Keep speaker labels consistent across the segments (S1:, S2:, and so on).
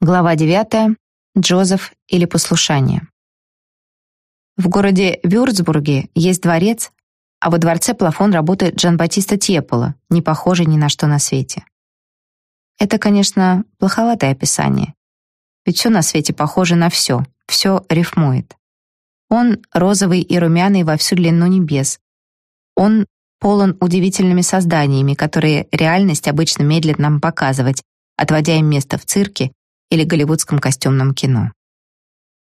S1: Глава 9. Джозеф или послушание. В городе Вюрцбурге есть дворец, а во дворце плафон работает Джан-Батиста Тьепола, не похожий ни на что на свете. Это, конечно, плоховатое описание. Ведь все на свете похоже на все, все рифмует. Он розовый и румяный во всю длину небес. Он полон удивительными созданиями, которые реальность обычно медлит нам показывать, отводя им место в цирке или голливудском костюмном кино.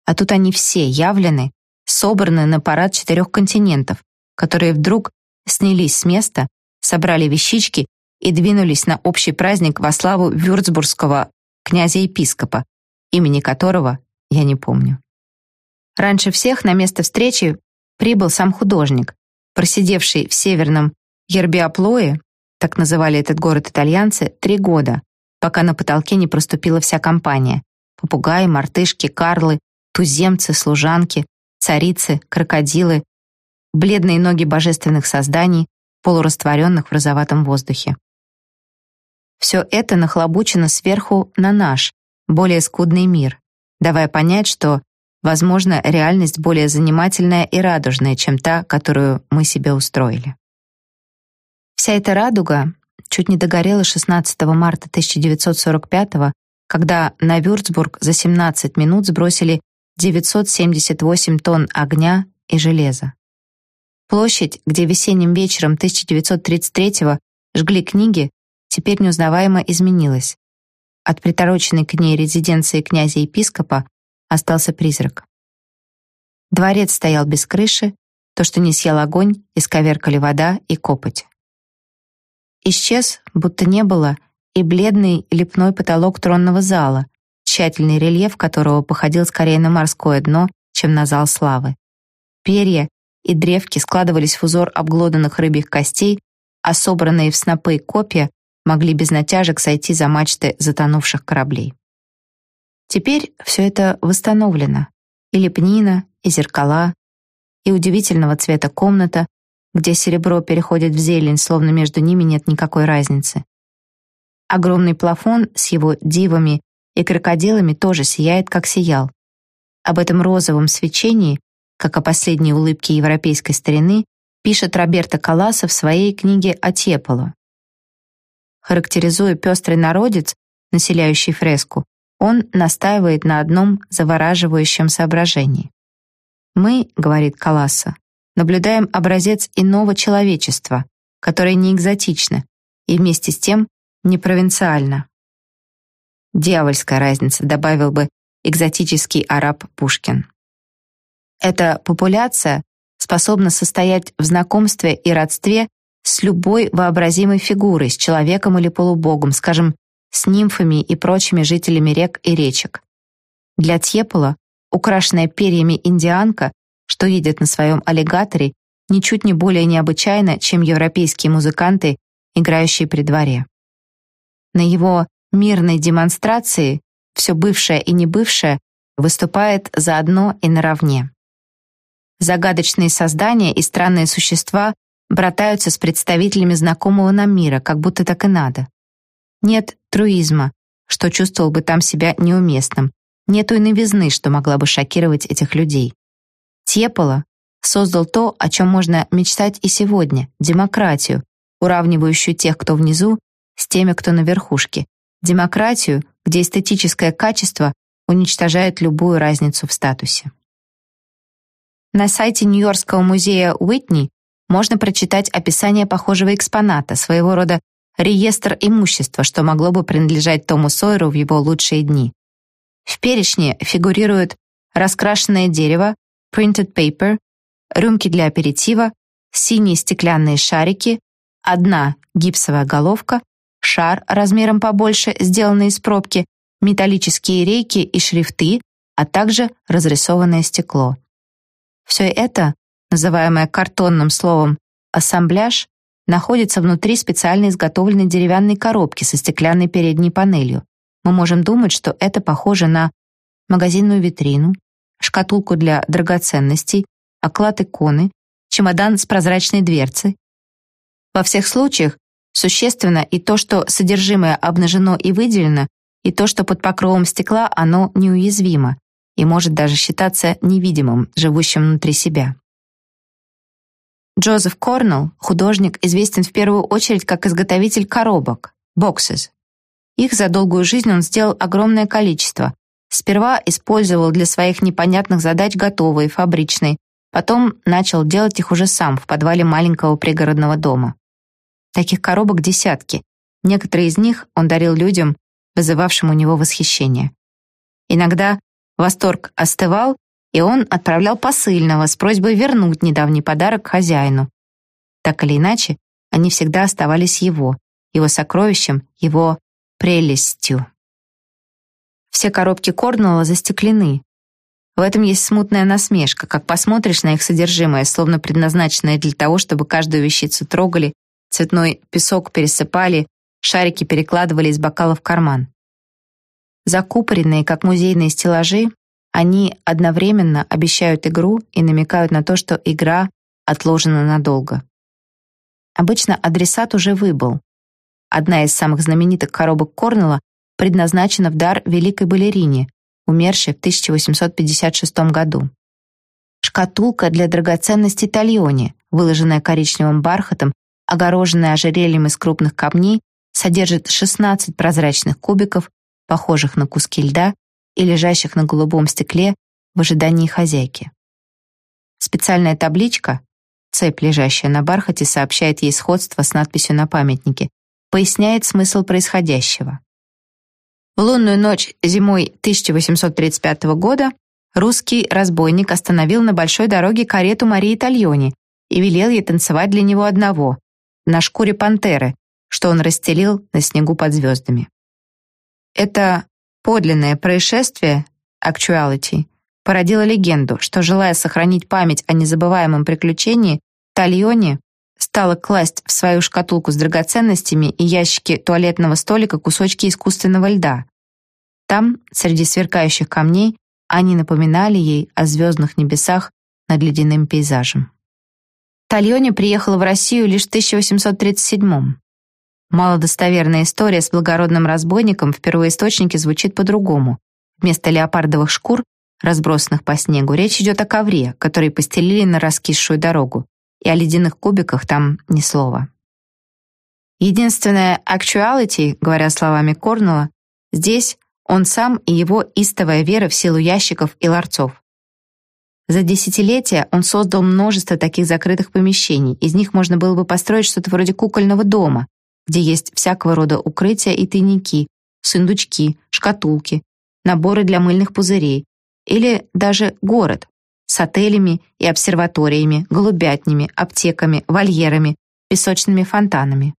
S1: А тут они все явлены, собраны на парад четырех континентов, которые вдруг снялись с места, собрали вещички и двинулись на общий праздник во славу вюрцбургского князя-епископа, имени которого я не помню. Раньше всех на место встречи прибыл сам художник, просидевший в северном Ербиаплое, так называли этот город итальянцы, три года, пока на потолке не проступила вся компания. Попугаи, мартышки, карлы, туземцы, служанки, царицы, крокодилы, бледные ноги божественных созданий, полурастворенных в розоватом воздухе. Все это нахлобучено сверху на наш, более скудный мир, давая понять, что, возможно, реальность более занимательная и радужная, чем та, которую мы себе устроили. Вся эта радуга чуть не догорела 16 марта 1945 когда на Вюрцбург за 17 минут сбросили 978 тонн огня и железа. Площадь, где весенним вечером 1933 жгли книги, теперь неузнаваемо изменилась. От притороченной к ней резиденции князя-епископа остался призрак. Дворец стоял без крыши, то, что не съел огонь, исковеркали вода и копоть. Исчез, будто не было, и бледный лепной потолок тронного зала, тщательный рельеф которого походил скорее на морское дно, чем на зал славы. Перья и древки складывались в узор обглоданных рыбьих костей, а собранные в снопы копья могли без натяжек сойти за мачты затонувших кораблей. Теперь все это восстановлено. И лепнина, и зеркала, и удивительного цвета комната, где серебро переходит в зелень, словно между ними нет никакой разницы. Огромный плафон с его дивами и крокодилами тоже сияет, как сиял. Об этом розовом свечении, как о последней улыбке европейской старины, пишет Роберто Каласа в своей книге о Теполо. Характеризуя пестрый народец, населяющий фреску, он настаивает на одном завораживающем соображении. «Мы, — говорит Каласа, наблюдаем образец иного человечества, которое не экзотично и вместе с тем не провинциально. Дьявольская разница, добавил бы экзотический араб Пушкин. Эта популяция способна состоять в знакомстве и родстве с любой вообразимой фигурой, с человеком или полубогом, скажем, с нимфами и прочими жителями рек и речек. Для Тьепола украшенная перьями индианка что едет на своем аллигаторе, ничуть не более необычайно, чем европейские музыканты, играющие при дворе. На его мирной демонстрации все бывшее и небывшее выступает заодно и наравне. Загадочные создания и странные существа братаются с представителями знакомого нам мира, как будто так и надо. Нет труизма, что чувствовал бы там себя неуместным, нету и новизны, что могла бы шокировать этих людей. Тьепола создал то, о чем можно мечтать и сегодня — демократию, уравнивающую тех, кто внизу, с теми, кто на верхушке. Демократию, где эстетическое качество уничтожает любую разницу в статусе. На сайте Нью-Йоркского музея Уитни можно прочитать описание похожего экспоната, своего рода реестр имущества, что могло бы принадлежать Тому Сойеру в его лучшие дни. В перечне фигурирует раскрашенное дерево, printed paper, рюмки для аперитива, синие стеклянные шарики, одна гипсовая головка, шар размером побольше, сделанный из пробки, металлические рейки и шрифты, а также разрисованное стекло. Все это, называемое картонным словом ассамбляж, находится внутри специально изготовленной деревянной коробки со стеклянной передней панелью. Мы можем думать, что это похоже на магазинную витрину, шкатулку для драгоценностей, оклад иконы, чемодан с прозрачной дверцей. Во всех случаях существенно и то, что содержимое обнажено и выделено, и то, что под покровом стекла оно неуязвимо и может даже считаться невидимым, живущим внутри себя. Джозеф Корнелл, художник, известен в первую очередь как изготовитель коробок, boxes. Их за долгую жизнь он сделал огромное количество. Сперва использовал для своих непонятных задач готовые, фабричные, потом начал делать их уже сам в подвале маленького пригородного дома. Таких коробок десятки. Некоторые из них он дарил людям, вызывавшим у него восхищение. Иногда восторг остывал, и он отправлял посыльного с просьбой вернуть недавний подарок хозяину. Так или иначе, они всегда оставались его, его сокровищем, его прелестью. Все коробки Корнелла застеклены. В этом есть смутная насмешка, как посмотришь на их содержимое, словно предназначенное для того, чтобы каждую вещицу трогали, цветной песок пересыпали, шарики перекладывали из бокала в карман. Закупоренные, как музейные стеллажи, они одновременно обещают игру и намекают на то, что игра отложена надолго. Обычно адресат уже выбыл. Одна из самых знаменитых коробок Корнелла предназначена в дар великой балерине, умершей в 1856 году. Шкатулка для драгоценностей Тальони, выложенная коричневым бархатом, огороженная ожерельем из крупных камней, содержит 16 прозрачных кубиков, похожих на куски льда и лежащих на голубом стекле в ожидании хозяйки. Специальная табличка, цепь, лежащая на бархате, сообщает ей сходство с надписью на памятнике, поясняет смысл происходящего. В лунную ночь зимой 1835 года русский разбойник остановил на большой дороге карету Марии Тальони и велел ей танцевать для него одного, на шкуре пантеры, что он расстелил на снегу под звездами. Это Подлинное происшествие, actuality, породило легенду, что, желая сохранить память о незабываемом приключении, Тальоне стала класть в свою шкатулку с драгоценностями и ящики туалетного столика кусочки искусственного льда. Там, среди сверкающих камней, они напоминали ей о звездных небесах над ледяным пейзажем. Тальоне приехала в Россию лишь в 1837 -м. Малодостоверная история с благородным разбойником в первоисточнике звучит по-другому. Вместо леопардовых шкур, разбросанных по снегу, речь идет о ковре, который постелили на раскисшую дорогу, и о ледяных кубиках там ни слова. Единственное actuality, говоря словами Корнуэлла, здесь он сам и его истовая вера в силу ящиков и ларцов. За десятилетия он создал множество таких закрытых помещений, из них можно было бы построить что-то вроде кукольного дома, где есть всякого рода укрытия и тайники, сундучки, шкатулки, наборы для мыльных пузырей или даже город с отелями и обсерваториями, голубятнями, аптеками, вольерами, песочными фонтанами.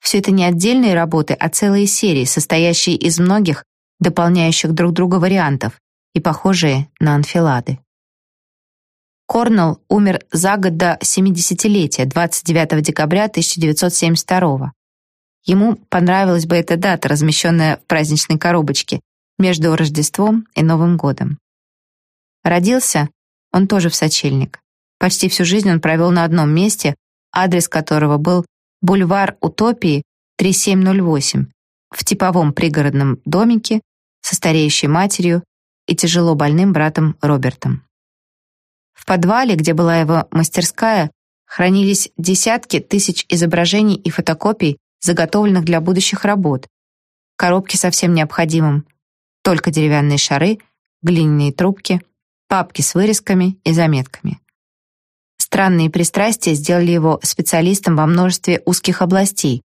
S1: Все это не отдельные работы, а целые серии, состоящие из многих, дополняющих друг друга вариантов и похожие на анфилады. Корнелл умер за год до 70-летия, 29 декабря 1972 Ему понравилась бы эта дата, размещенная в праздничной коробочке между Рождеством и Новым годом. Родился он тоже в сочельник. Почти всю жизнь он провел на одном месте, адрес которого был бульвар Утопии 3708, в типовом пригородном домике со стареющей матерью и тяжело больным братом Робертом. В подвале, где была его мастерская, хранились десятки тысяч изображений и фотокопий, заготовленных для будущих работ. Коробки со всем необходимым. Только деревянные шары, глиняные трубки, папки с вырезками и заметками. Странные пристрастия сделали его специалистом во множестве узких областей,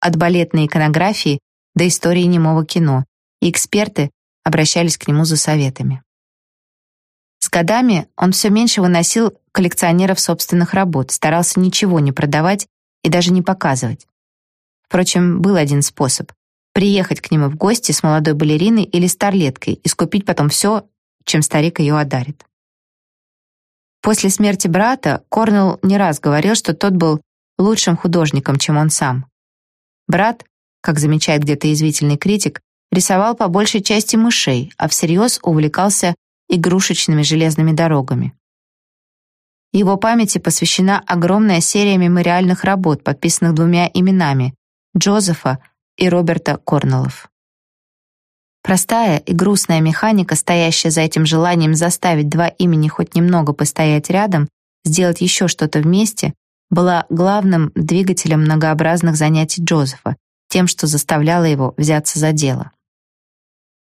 S1: от балетной иконографии до истории немого кино, и эксперты обращались к нему за советами. С годами он все меньше выносил коллекционеров собственных работ, старался ничего не продавать и даже не показывать. Впрочем, был один способ — приехать к нему в гости с молодой балериной или старлеткой и скупить потом все, чем старик ее одарит. После смерти брата Корнелл не раз говорил, что тот был лучшим художником, чем он сам. Брат, как замечает где-то извительный критик, рисовал по большей части мышей, а всерьез увлекался игрушечными железными дорогами. Его памяти посвящена огромная серия мемориальных работ, подписанных двумя именами — Джозефа и Роберта Корнеллов. Простая и грустная механика, стоящая за этим желанием заставить два имени хоть немного постоять рядом, сделать еще что-то вместе, была главным двигателем многообразных занятий Джозефа, тем, что заставляло его взяться за дело.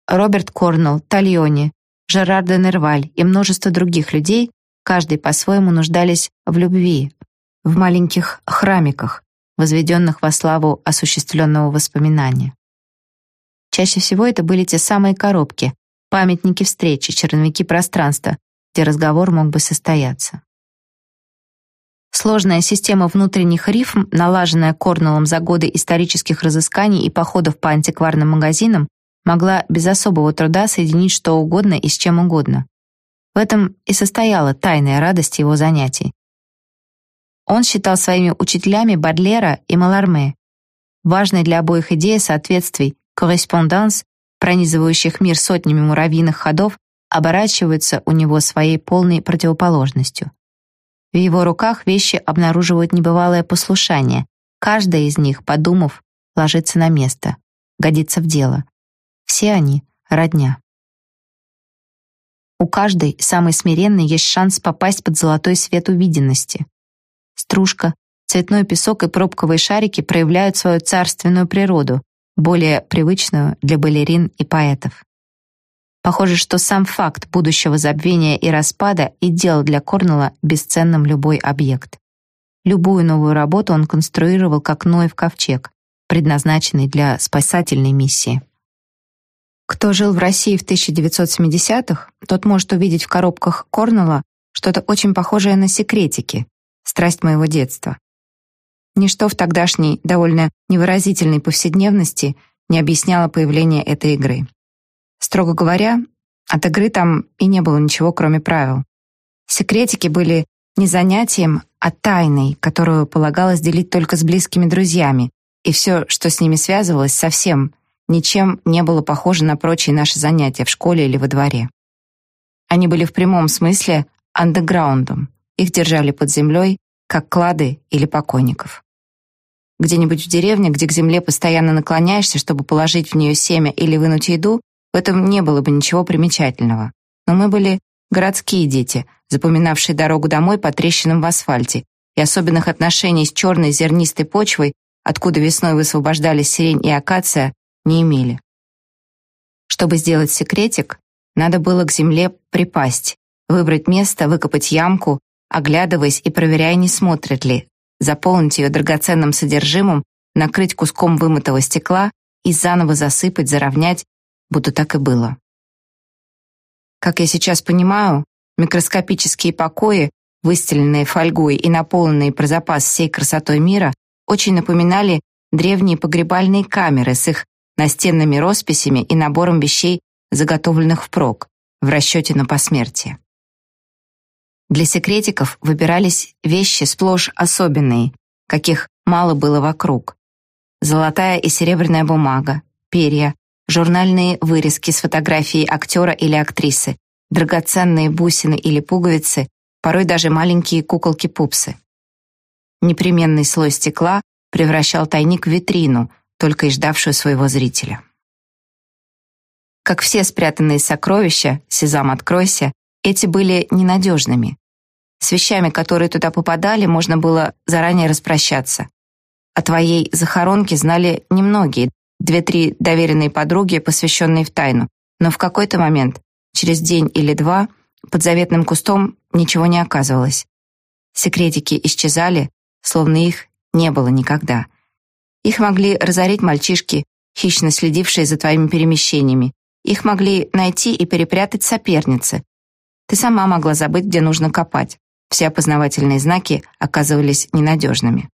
S1: Роберт Корнелл, Тальони, Жерар де Нерваль и множество других людей, каждый по-своему нуждались в любви, в маленьких храмиках, возведенных во славу осуществленного воспоминания. Чаще всего это были те самые коробки, памятники встречи, черновики пространства, где разговор мог бы состояться. Сложная система внутренних рифм, налаженная Корнеллом за годы исторических разысканий и походов по антикварным магазинам, могла без особого труда соединить что угодно и с чем угодно. В этом и состояла тайная радость его занятий. Он считал своими учителями Бадлера и Маларме. Важной для обоих идея соответствий, корреспонданс, пронизывающих мир сотнями муравьиных ходов, оборачиваются у него своей полной противоположностью. В его руках вещи обнаруживают небывалое послушание. Каждая из них, подумав, ложится на место, годится в дело. Все они — родня. У каждой, самой смиренной, есть шанс попасть под золотой свет увиденности. Стружка, цветной песок и пробковые шарики проявляют свою царственную природу, более привычную для балерин и поэтов. Похоже, что сам факт будущего забвения и распада и делал для Корнелла бесценным любой объект. Любую новую работу он конструировал как Ноев ковчег, предназначенный для спасательной миссии. Кто жил в России в 1970-х, тот может увидеть в коробках Корнелла что-то очень похожее на секретики, страсть моего детства. Ничто в тогдашней, довольно невыразительной повседневности не объясняло появление этой игры. Строго говоря, от игры там и не было ничего, кроме правил. Секретики были не занятием, а тайной, которую полагалось делить только с близкими друзьями, и все, что с ними связывалось, совсем ничем не было похоже на прочие наши занятия в школе или во дворе. Они были в прямом смысле андеграундом. Их держали под землей, как клады или покойников. Где-нибудь в деревне, где к земле постоянно наклоняешься, чтобы положить в нее семя или вынуть еду, в этом не было бы ничего примечательного. Но мы были городские дети, запоминавшие дорогу домой по трещинам в асфальте, и особенных отношений с черной зернистой почвой, откуда весной высвобождались сирень и акация, не имели. Чтобы сделать секретик, надо было к земле припасть, выбрать место, выкопать ямку, оглядываясь и проверяя, не смотрит ли, заполнить ее драгоценным содержимым, накрыть куском вымытого стекла и заново засыпать, заровнять, будто так и было. Как я сейчас понимаю, микроскопические покои, выстеленные фольгой и наполненные про запас всей красотой мира, очень напоминали древние погребальные камеры с их настенными росписями и набором вещей, заготовленных впрок, в расчете на посмертие. Для секретиков выбирались вещи сплошь особенные, каких мало было вокруг. Золотая и серебряная бумага, перья, журнальные вырезки с фотографией актера или актрисы, драгоценные бусины или пуговицы, порой даже маленькие куколки-пупсы. Непременный слой стекла превращал тайник в витрину, только и ждавшую своего зрителя. Как все спрятанные сокровища, сезам откройся, эти были ненадежными. С вещами, которые туда попадали, можно было заранее распрощаться. О твоей захоронке знали немногие, две-три доверенные подруги, посвященные в тайну, но в какой-то момент, через день или два, под заветным кустом ничего не оказывалось. Секретики исчезали, словно их не было никогда. Их могли разорить мальчишки, хищно следившие за твоими перемещениями. Их могли найти и перепрятать соперницы. Ты сама могла забыть, где нужно копать. Все опознавательные знаки оказывались ненадежными.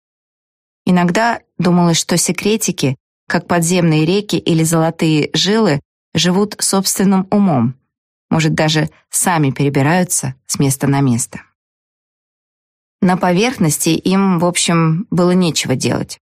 S1: Иногда думалось, что секретики, как подземные реки или золотые жилы, живут собственным умом, может, даже сами перебираются с места на место. На поверхности им, в общем, было нечего делать.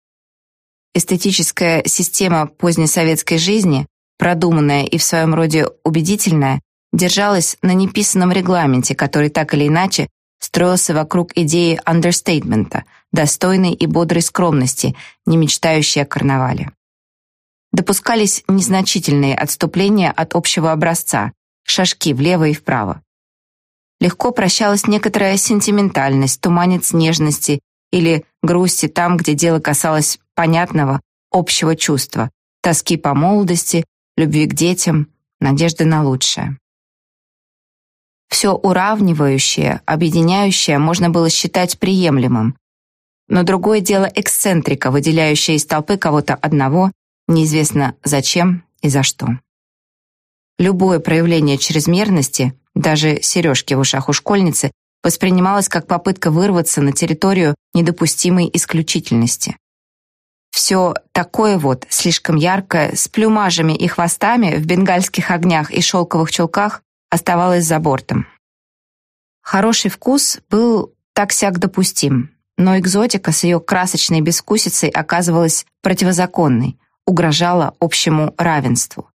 S1: Эстетическая система позднесоветской жизни, продуманная и в своем роде убедительная, держалась на неписанном регламенте, который так или иначе строился вокруг идеи андерстейтмента, достойной и бодрой скромности, не мечтающей о карнавале. Допускались незначительные отступления от общего образца, шажки влево и вправо. Легко прощалась некоторая сентиментальность, туманец нежности или грусти там, где дело касалось понятного, общего чувства, тоски по молодости, любви к детям, надежды на лучшее. Все уравнивающее, объединяющее можно было считать приемлемым. Но другое дело эксцентрика, выделяющая из толпы кого-то одного, неизвестно зачем и за что. Любое проявление чрезмерности, даже сережки в ушах у школьницы, воспринималось как попытка вырваться на территорию недопустимой исключительности. Все такое вот, слишком яркое, с плюмажами и хвостами, в бенгальских огнях и шелковых чулках, оставалось за бортом. Хороший вкус был так-сяк допустим, но экзотика с ее красочной бескусицей оказывалась противозаконной, угрожала общему равенству.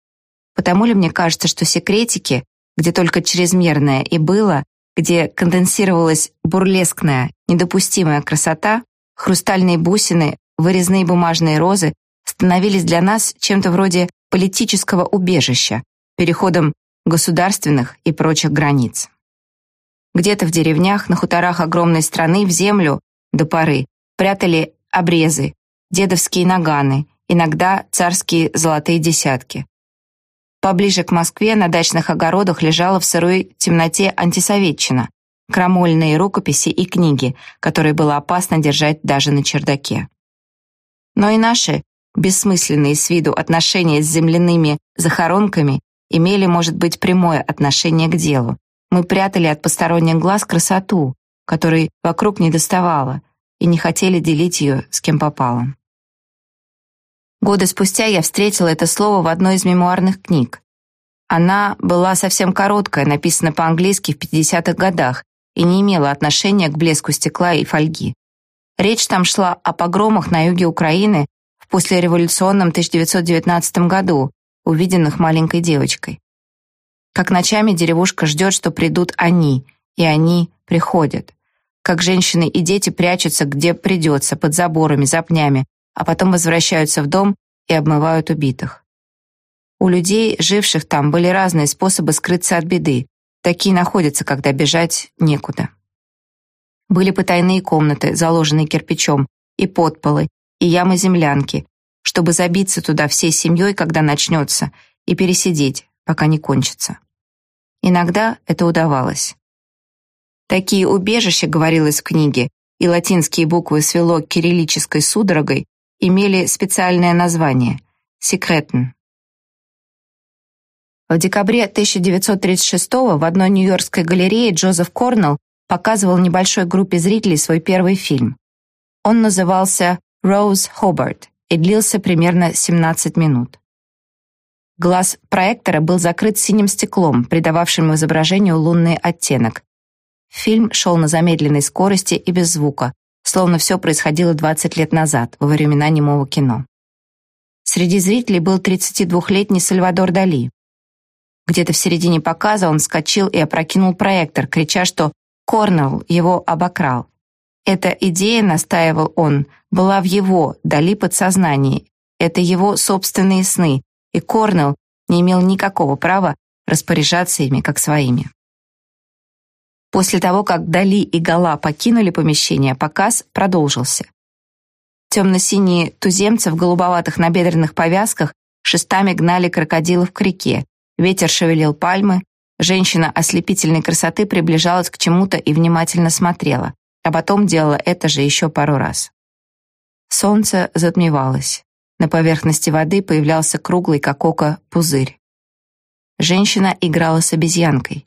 S1: Потому ли мне кажется, что секретики, где только чрезмерное и было, где конденсировалась бурлескная, недопустимая красота, хрустальные бусины, вырезные бумажные розы становились для нас чем-то вроде политического убежища, переходом государственных и прочих границ. Где-то в деревнях, на хуторах огромной страны в землю до поры прятали обрезы, дедовские наганы, иногда царские золотые десятки. Поближе к Москве на дачных огородах лежала в сырой темноте антисоветчина, крамольные рукописи и книги, которые было опасно держать даже на чердаке. Но и наши, бессмысленные с виду отношения с земляными захоронками имели, может быть, прямое отношение к делу. Мы прятали от посторонних глаз красоту, которой вокруг не доставало, и не хотели делить ее с кем попало. Годы спустя я встретила это слово в одной из мемуарных книг. Она была совсем короткая, написана по-английски в 50-х годах и не имела отношения к блеску стекла и фольги. Речь там шла о погромах на юге Украины в послереволюционном 1919 году, увиденных маленькой девочкой. Как ночами деревушка ждет, что придут они, и они приходят. Как женщины и дети прячутся, где придется, под заборами, за пнями, а потом возвращаются в дом и обмывают убитых. У людей, живших там, были разные способы скрыться от беды. Такие находятся, когда бежать некуда. Были потайные комнаты, заложенные кирпичом, и подполы, и ямы-землянки, чтобы забиться туда всей семьей, когда начнется, и пересидеть, пока не кончится. Иногда это удавалось. Такие убежища, говорилось в книге, и латинские буквы свело кириллической судорогой, имели специальное название — «секретн». В декабре 1936 в одной нью-йоркской галерее Джозеф Корнелл показывал небольшой группе зрителей свой первый фильм. Он назывался «Rose Hobart» и длился примерно 17 минут. Глаз проектора был закрыт синим стеклом, придававшим изображению лунный оттенок. Фильм шел на замедленной скорости и без звука, словно все происходило 20 лет назад, во времена немого кино. Среди зрителей был 32-летний Сальвадор Дали. Где-то в середине показа он вскочил и опрокинул проектор, крича, что Корнелл его обокрал. Эта идея, настаивал он, была в его, Дали подсознании. Это его собственные сны, и Корнелл не имел никакого права распоряжаться ими как своими. После того, как Дали и Гала покинули помещение, показ продолжился. Темно-синие туземцы в голубоватых набедренных повязках шестами гнали крокодилов к реке, ветер шевелил пальмы, женщина ослепительной красоты приближалась к чему-то и внимательно смотрела, а потом делала это же еще пару раз. Солнце затмевалось. На поверхности воды появлялся круглый, как око, пузырь. Женщина играла с обезьянкой.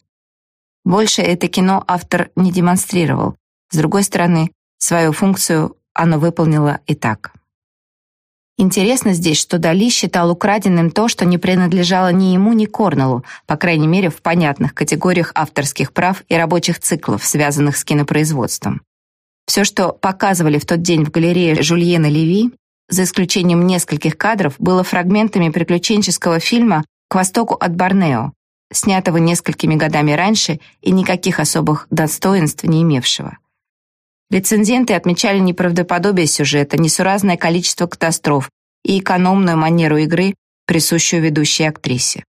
S1: Больше это кино автор не демонстрировал. С другой стороны, свою функцию оно выполнило и так. Интересно здесь, что Дали считал украденным то, что не принадлежало ни ему, ни Корнеллу, по крайней мере, в понятных категориях авторских прав и рабочих циклов, связанных с кинопроизводством. Все, что показывали в тот день в галерее Жульена Леви, за исключением нескольких кадров, было фрагментами приключенческого фильма «К востоку от Борнео», снятого несколькими годами раньше и никаких особых достоинств не имевшего. Рецензенты отмечали неправдоподобие сюжета, несуразное количество катастроф и экономную манеру игры, присущую ведущей актрисе.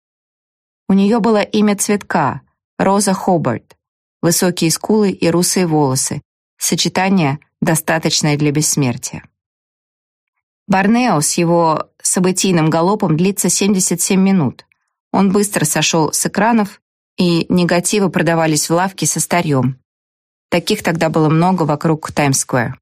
S1: У нее было имя цветка — Роза Хобарт, высокие скулы и русые волосы, сочетание, достаточное для бессмертия. Барнео с его событийным галопом длится 77 минут. Он быстро сошел с экранов, и негативы продавались в лавке со старьем. Таких тогда было много вокруг Таймс-сквер.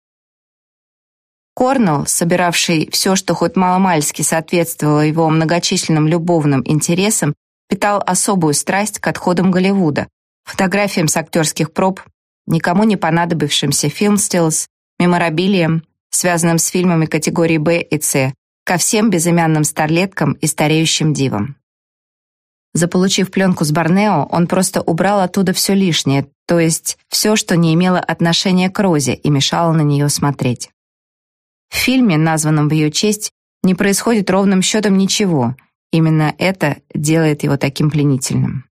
S1: Корнелл, собиравший все, что хоть маломальски соответствовало его многочисленным любовным интересам, питал особую страсть к отходам Голливуда, фотографиям с актерских проб, никому не понадобившимся фильм-стиллс, меморабилием, связанным с фильмами категории «Б» и «С», ко всем безымянным старлеткам и стареющим дивам. Заполучив пленку с Борнео, он просто убрал оттуда все лишнее, то есть все, что не имело отношения к Розе и мешало на нее смотреть. В фильме, названном в ее честь, не происходит ровным счетом ничего. Именно это делает его таким пленительным.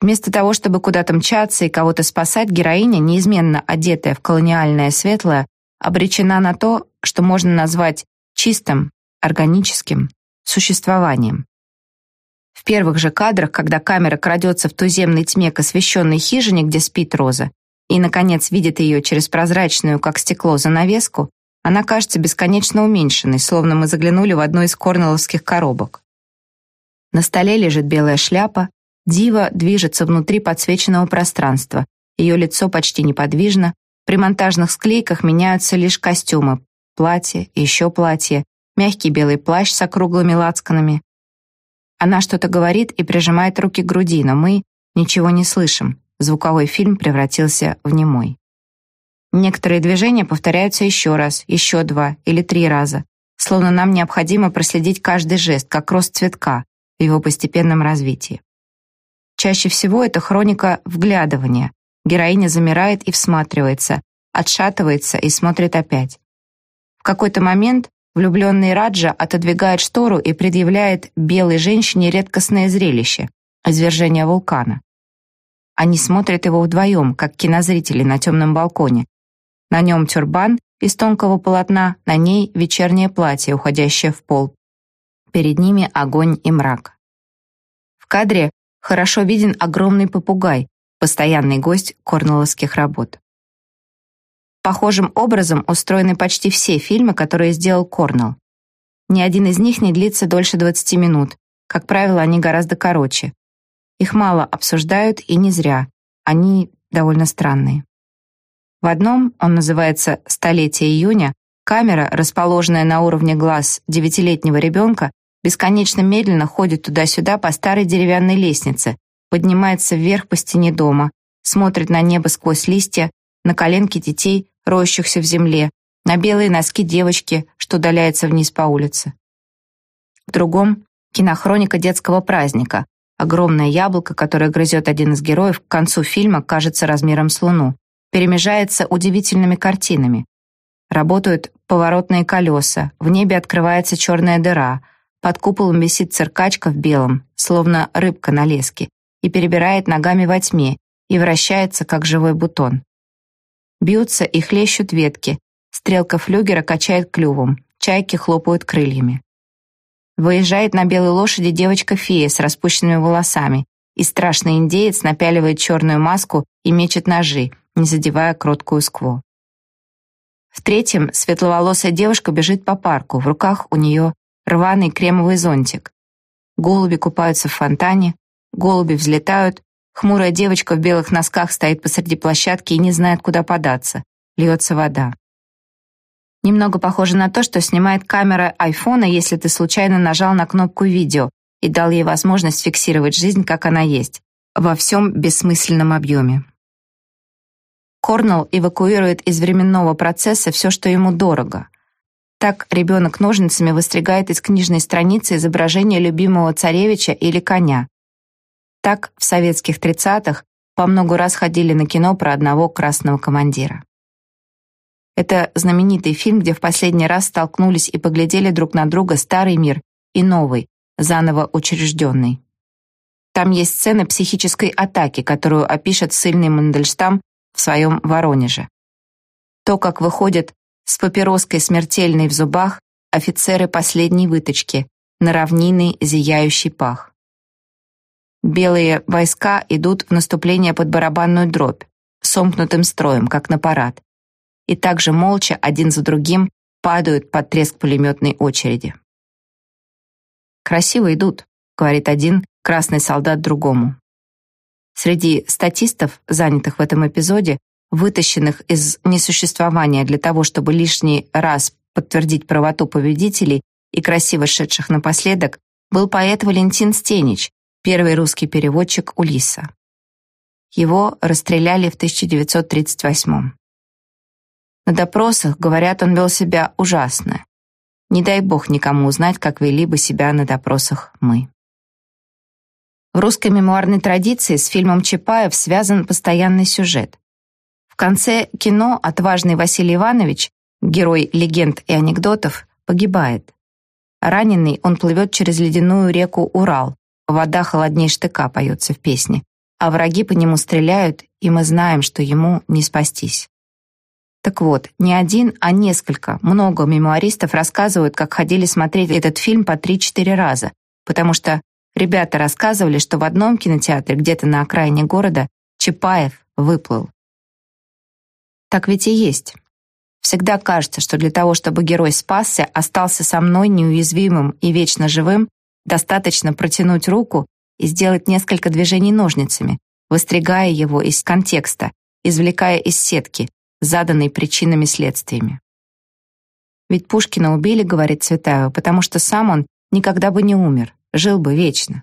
S1: Вместо того, чтобы куда-то мчаться и кого-то спасать, героиня, неизменно одетая в колониальное светлое, обречена на то, что можно назвать чистым, органическим существованием. Первых же кадрах, когда камера крадется в туземной тьме к освещенной хижине, где спит Роза, и, наконец, видит ее через прозрачную, как стекло, занавеску, она кажется бесконечно уменьшенной, словно мы заглянули в одну из корнелловских коробок. На столе лежит белая шляпа, дива движется внутри подсвеченного пространства, ее лицо почти неподвижно, при монтажных склейках меняются лишь костюмы, платье, еще платье, мягкий белый плащ с округлыми лацканами. Она что-то говорит и прижимает руки к груди, но мы ничего не слышим. Звуковой фильм превратился в немой. Некоторые движения повторяются еще раз, еще два или три раза, словно нам необходимо проследить каждый жест, как рост цветка в его постепенном развитии. Чаще всего это хроника вглядывания. Героиня замирает и всматривается, отшатывается и смотрит опять. В какой-то момент влюбленный Раджа отодвигает штору и предъявляет белой женщине редкостное зрелище — извержение вулкана. Они смотрят его вдвоем, как кинозрители на темном балконе, на нем тюрбан из тонкого полотна, на ней вечернее платье, уходящее в пол. Перед ними огонь и мрак. В кадре хорошо виден огромный попугай, постоянный гость корнелловских работ. Похожим образом устроены почти все фильмы, которые сделал Корнелл. Ни один из них не длится дольше 20 минут. Как правило, они гораздо короче. Их мало обсуждают и не зря. Они довольно странные. В одном, он называется «Столетие июня», камера, расположенная на уровне глаз девятилетнего ребенка, бесконечно медленно ходит туда-сюда по старой деревянной лестнице, поднимается вверх по стене дома, смотрит на небо сквозь листья, на коленки детей, роющихся в земле, на белые носки девочки, что удаляется вниз по улице. В другом — кинохроника детского праздника. Огромное яблоко, которое грызет один из героев, к концу фильма кажется размером с луну перемежается удивительными картинами. Работают поворотные колеса, в небе открывается черная дыра, под куполом висит циркачка в белом, словно рыбка на леске, и перебирает ногами во тьме, и вращается, как живой бутон. Бьются и хлещут ветки, стрелка флюгера качает клювом, чайки хлопают крыльями. Выезжает на белой лошади девочка-фея с распущенными волосами, и страшный индеец напяливает черную маску и мечет ножи, не задевая кроткую скву. В третьем светловолосая девушка бежит по парку, в руках у нее рваный кремовый зонтик. Голуби купаются в фонтане, голуби взлетают, хмурая девочка в белых носках стоит посреди площадки и не знает, куда податься. Льется вода. Немного похоже на то, что снимает камера айфона, если ты случайно нажал на кнопку «Видео» и дал ей возможность фиксировать жизнь, как она есть, во всем бессмысленном объеме. Корнелл эвакуирует из временного процесса все, что ему дорого. Так ребенок ножницами выстригает из книжной страницы изображение любимого царевича или коня. Так в советских 30-х по много раз ходили на кино про одного красного командира. Это знаменитый фильм, где в последний раз столкнулись и поглядели друг на друга старый мир и новый, заново учрежденный. Там есть сцена психической атаки, которую опишет сильный Мандельштам в своем Воронеже. То, как выходит с папироской смертельной в зубах, офицеры последней выточки, на равнины зияющий пах. Белые войска идут в наступление под барабанную дробь, сомкнутым строем, как на парад, и также молча один за другим падают под треск пулеметной очереди. «Красиво идут», — говорит один красный солдат другому. Среди статистов, занятых в этом эпизоде, вытащенных из несуществования для того, чтобы лишний раз подтвердить правоту победителей и красиво шедших напоследок, был поэт Валентин Стенич, первый русский переводчик Улиса. Его расстреляли в 1938 На допросах, говорят, он вел себя ужасно. Не дай бог никому узнать, как вели бы себя на допросах мы. В русской мемуарной традиции с фильмом Чапаев связан постоянный сюжет. В конце кино отважный Василий Иванович, герой легенд и анекдотов, погибает. Раненый он плывет через ледяную реку Урал. Вода холодней штыка поется в песне. А враги по нему стреляют, и мы знаем, что ему не спастись. Так вот, не один, а несколько, много мемуаристов рассказывают, как ходили смотреть этот фильм по 3-4 раза, потому что ребята рассказывали, что в одном кинотеатре где-то на окраине города Чапаев выплыл. Так ведь и есть. Всегда кажется, что для того, чтобы герой спасся, остался со мной неуязвимым и вечно живым, достаточно протянуть руку и сделать несколько движений ножницами, выстригая его из контекста, извлекая из сетки, заданной причинами-следствиями. Ведь Пушкина убили, говорит Цветаева, потому что сам он никогда бы не умер, жил бы вечно.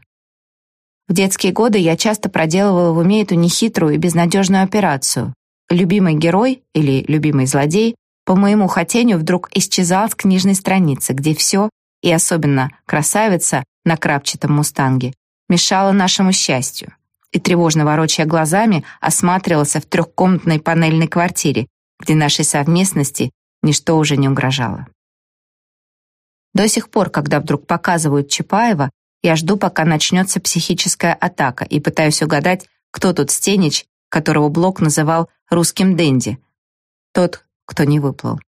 S1: В детские годы я часто проделывала в уме эту нехитрую и безнадежную операцию. Любимый герой или любимый злодей по моему хотению вдруг исчезал с книжной страницы, где все, и особенно красавица на крапчатом мустанге, мешала нашему счастью, и, тревожно ворочая глазами, осматривался в трехкомнатной панельной квартире, где нашей совместности ничто уже не угрожало. До сих пор, когда вдруг показывают Чапаева, я жду, пока начнется психическая атака, и пытаюсь угадать, кто тут Стенич, которого Блок называл русским денди. Тот, кто не выплыл.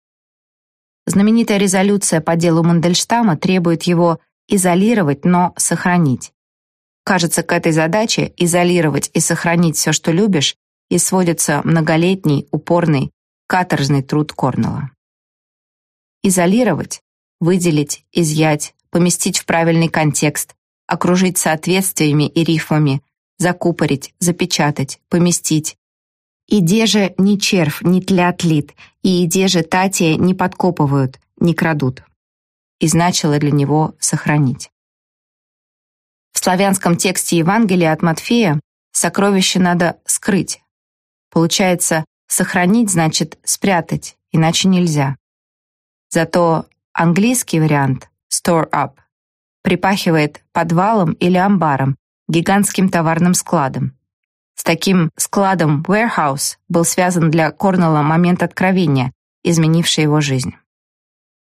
S1: Знаменитая резолюция по делу Мандельштама требует его изолировать, но сохранить. Кажется, к этой задаче изолировать и сохранить все, что любишь, и сводится многолетний, упорный, каторжный труд Корнелла. Изолировать, выделить, изъять, поместить в правильный контекст, окружить соответствиями и рифмами, закупорить, запечатать, поместить, Иде же ни червь, ни тлятлит, и иде же татия не подкопывают, не крадут. И значило для него сохранить. В славянском тексте Евангелия от Матфея сокровище надо скрыть. Получается, сохранить значит спрятать, иначе нельзя. Зато английский вариант store up припахивает подвалом или амбаром, гигантским товарным складом. С таким складом warehouse был связан для Корнелла момент откровения, изменивший его жизнь.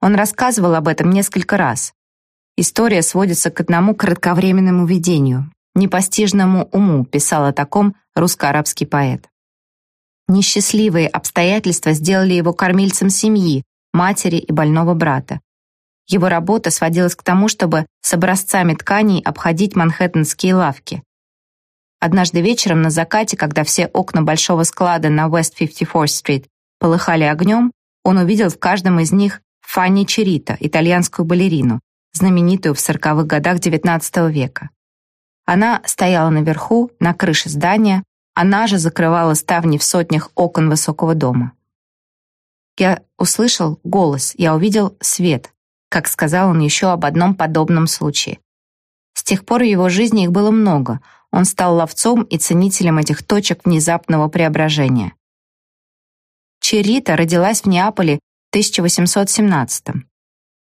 S1: Он рассказывал об этом несколько раз. История сводится к одному кратковременному видению. Непостижному уму писал о таком русско-арабский поэт. Несчастливые обстоятельства сделали его кормильцем семьи, матери и больного брата. Его работа сводилась к тому, чтобы с образцами тканей обходить манхэттенские лавки. Однажды вечером на закате, когда все окна большого склада на West 54-стрит полыхали огнем, он увидел в каждом из них Фанни Черита, итальянскую балерину, знаменитую в сороковых годах XIX века. Она стояла наверху, на крыше здания, она же закрывала ставни в сотнях окон высокого дома. Я услышал голос, я увидел свет, как сказал он еще об одном подобном случае. С тех пор в его жизни их было много — он стал ловцом и ценителем этих точек внезапного преображения. Черита родилась в Неаполе 1817 -м.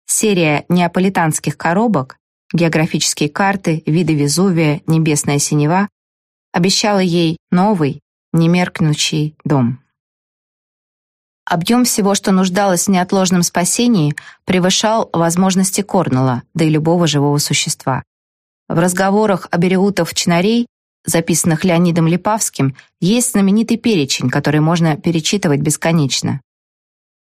S1: Серия неаполитанских коробок, географические карты, виды Везувия, небесная синева обещала ей новый, немеркнущий дом. Объем всего, что нуждалось в неотложном спасении, превышал возможности Корнелла, да и любого живого существа. В разговорах о Береутов-Чинарей, записанных Леонидом Липавским, есть знаменитый перечень, который можно перечитывать бесконечно.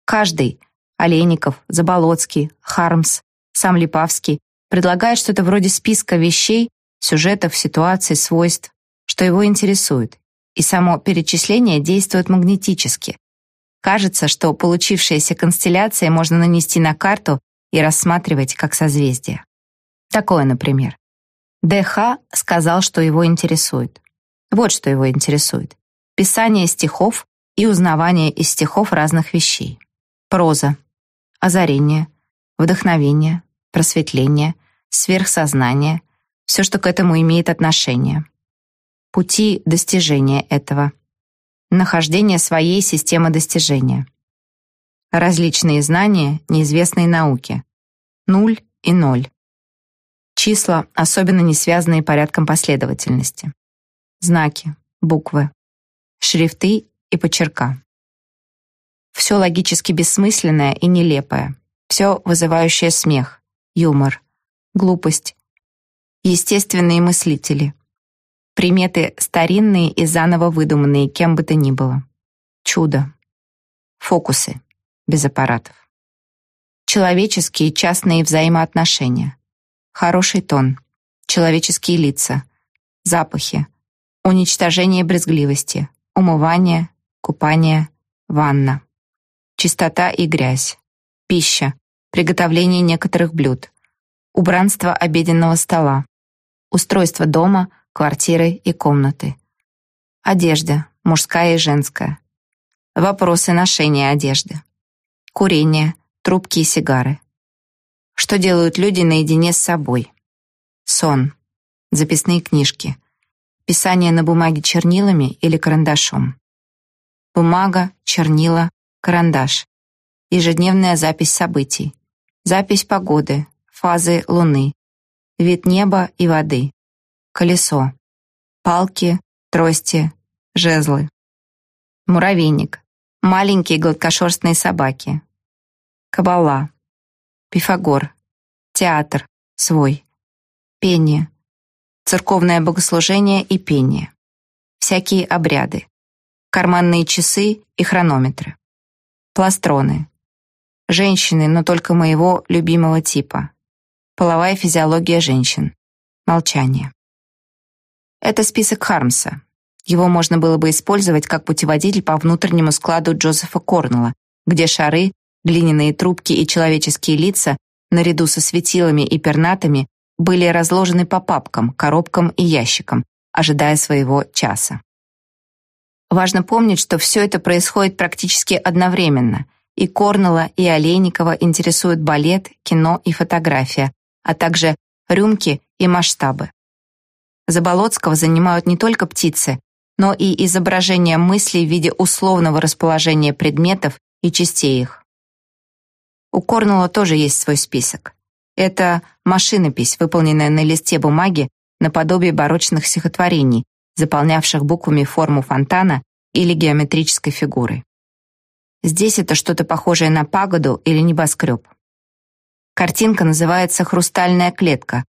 S1: Каждый, Олейников, Заболоцкий, Хармс, сам Липавский предлагают что-то вроде списка вещей, сюжетов, ситуаций, свойств, что его интересует, и само перечисление действует магнетически. Кажется, что получившиеся констелляции можно нанести на карту и рассматривать как созвездие. Такое, например. ДХ сказал, что его интересует. Вот что его интересует. Писание стихов и узнавание из стихов разных вещей. Проза, озарение, вдохновение, просветление, сверхсознание, все, что к этому имеет отношение. Пути достижения этого. Нахождение своей системы достижения. Различные знания, неизвестные науки. Нуль и ноль. Числа, особенно не связанные порядком последовательности. Знаки, буквы, шрифты и почерка. Все логически бессмысленное и нелепое. Все вызывающее смех, юмор, глупость. Естественные мыслители. Приметы старинные и заново выдуманные кем бы то ни было. Чудо. Фокусы. Без аппаратов. Человеческие частные взаимоотношения. Хороший тон. Человеческие лица. Запахи. Уничтожение брезгливости. Умывание. Купание. Ванна чистота и грязь, пища, приготовление некоторых блюд, убранство обеденного стола, устройство дома, квартиры и комнаты, одежда, мужская и женская, вопросы ношения одежды, курение, трубки и сигары. Что делают люди наедине с собой? Сон, записные книжки, писание на бумаге чернилами или карандашом. Бумага, чернила, карандаш. Ежедневная запись событий. Запись погоды, фазы Луны. Вид неба и воды. Колесо. Палки, трости, жезлы. Муравейник. Маленькие гладкошерстные собаки. Кабала. Пифагор. Театр. Свой. Пение. Церковное богослужение и пение. Всякие обряды. Карманные часы и хронометры. Пластроны. Женщины, но только моего любимого типа. Половая физиология женщин. Молчание. Это список Хармса. Его можно было бы использовать как путеводитель по внутреннему складу Джозефа Корнелла, где шары, глиняные трубки и человеческие лица, наряду со светилами и пернатами, были разложены по папкам, коробкам и ящикам, ожидая своего часа. Важно помнить, что все это происходит практически одновременно. И Корнелла, и Олейникова интересуют балет, кино и фотография, а также рюмки и масштабы. Заболоцкого занимают не только птицы, но и изображение мыслей в виде условного расположения предметов и частей их. У Корнелла тоже есть свой список. Это машинопись, выполненная на листе бумаги наподобие барочных стихотворений, заполнявших буквами форму фонтана или геометрической фигуры. Здесь это что-то похожее на пагоду или небоскреб. Картинка называется «Хрустальная клетка».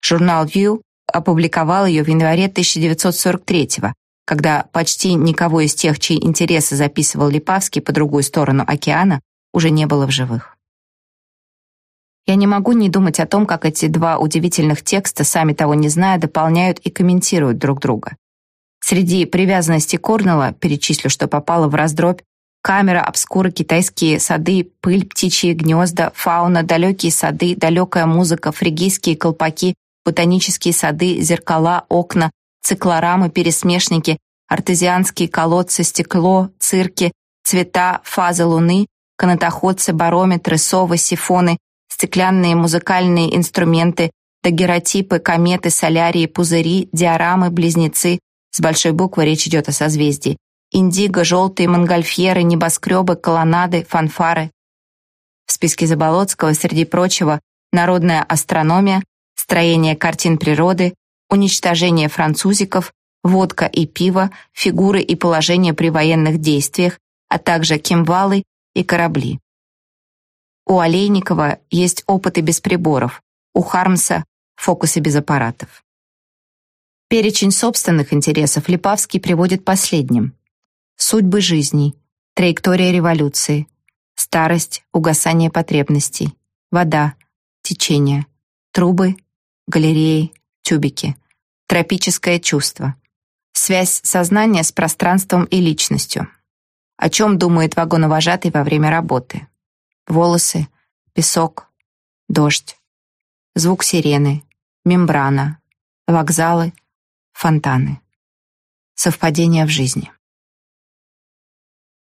S1: Журнал View опубликовал ее в январе 1943 когда почти никого из тех, чьи интересы записывал Липавский по другую сторону океана, уже не было в живых. Я не могу не думать о том, как эти два удивительных текста, сами того не зная, дополняют и комментируют друг друга. Среди привязанности Корнелла, перечислю, что попало в раздробь, камера, обскура, китайские сады, пыль, птичьи гнезда, фауна, далекие сады, далекая музыка, фригийские колпаки, ботанические сады, зеркала, окна, циклорамы, пересмешники, артезианские колодцы, стекло, цирки, цвета, фазы луны, канатоходцы, барометры, совы, сифоны, стеклянные музыкальные инструменты, дагеротипы, кометы, солярии, пузыри, диорамы, близнецы. С большой буквы речь идет о созвездии. Индиго, желтые монгольфьеры, небоскребы, колоннады, фанфары. В списке Заболоцкого, среди прочего, народная астрономия, строение картин природы, уничтожение французиков, водка и пиво, фигуры и положения при военных действиях, а также кимвалы и корабли. У Олейникова есть опыты без приборов, у Хармса — фокусы без аппаратов. Перечень собственных интересов Липавский приводит последним. Судьбы жизней, траектория революции, старость, угасание потребностей, вода, течение, трубы, галереи, тюбики, тропическое чувство, связь сознания с пространством и личностью. О чем думает вагоновожатый во время работы? Волосы, песок, дождь, звук сирены, мембрана, вокзалы, фонтаны. Совпадения в жизни.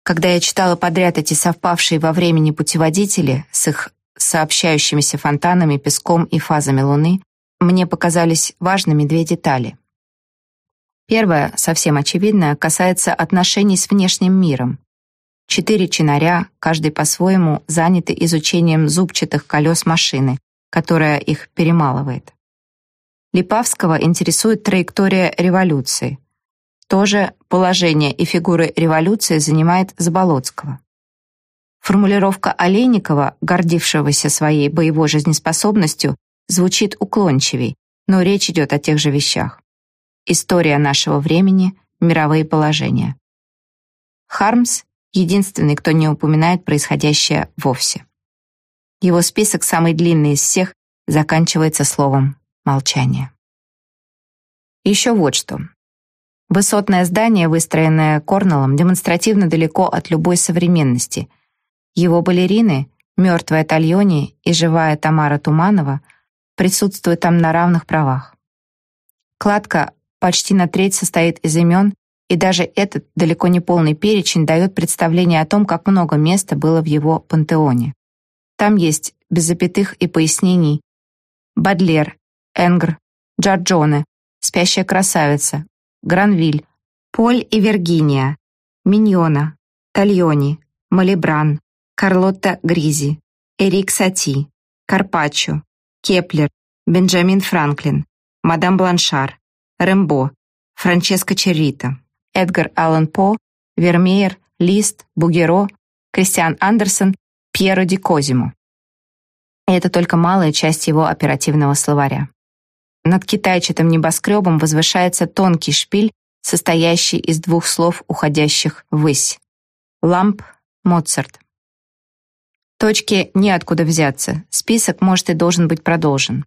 S1: Когда я читала подряд эти совпавшие во времени путеводители с их сообщающимися фонтанами, песком и фазами Луны, мне показались важными две детали. Первая, совсем очевидная, касается отношений с внешним миром. Четыре чинаря, каждый по-своему, заняты изучением зубчатых колес машины, которая их перемалывает. Липавского интересует траектория революции. Тоже положение и фигуры революции занимает Заболоцкого. Формулировка Олейникова, гордившегося своей боевой жизнеспособностью, звучит уклончивей, но речь идет о тех же вещах. История нашего времени, мировые положения. Хармс — единственный, кто не упоминает происходящее вовсе. Его список самый длинный из всех заканчивается словом «молчание». Еще вот что. Высотное здание, выстроенное Корнеллом, демонстративно далеко от любой современности. Его балерины, мертвая Тальони и живая Тамара Туманова, присутствуют там на равных правах. Кладка почти на треть состоит из имен, и даже этот далеко не полный перечень дает представление о том, как много места было в его пантеоне. Там есть, без запятых и пояснений, Бодлер, Энгр, Джорджоне, Спящая красавица, Гранвиль, Поль и Виргиния, Миньона, Тальони, Малибран, Карлотта Гризи, Эрик Сати, Карпаччо, Кеплер, Бенджамин Франклин, Мадам Бланшар, Рембо, Франческо Черрито, Эдгар Аллан По, Вермеер, Лист, Бугеро, Кристиан Андерсон, Пьеро ди Козимо. И это только малая часть его оперативного словаря. Над китайчатым небоскребом возвышается тонкий шпиль, состоящий из двух слов, уходящих ввысь. Ламп, Моцарт. Точки неоткуда взяться. Список, может, и должен быть продолжен.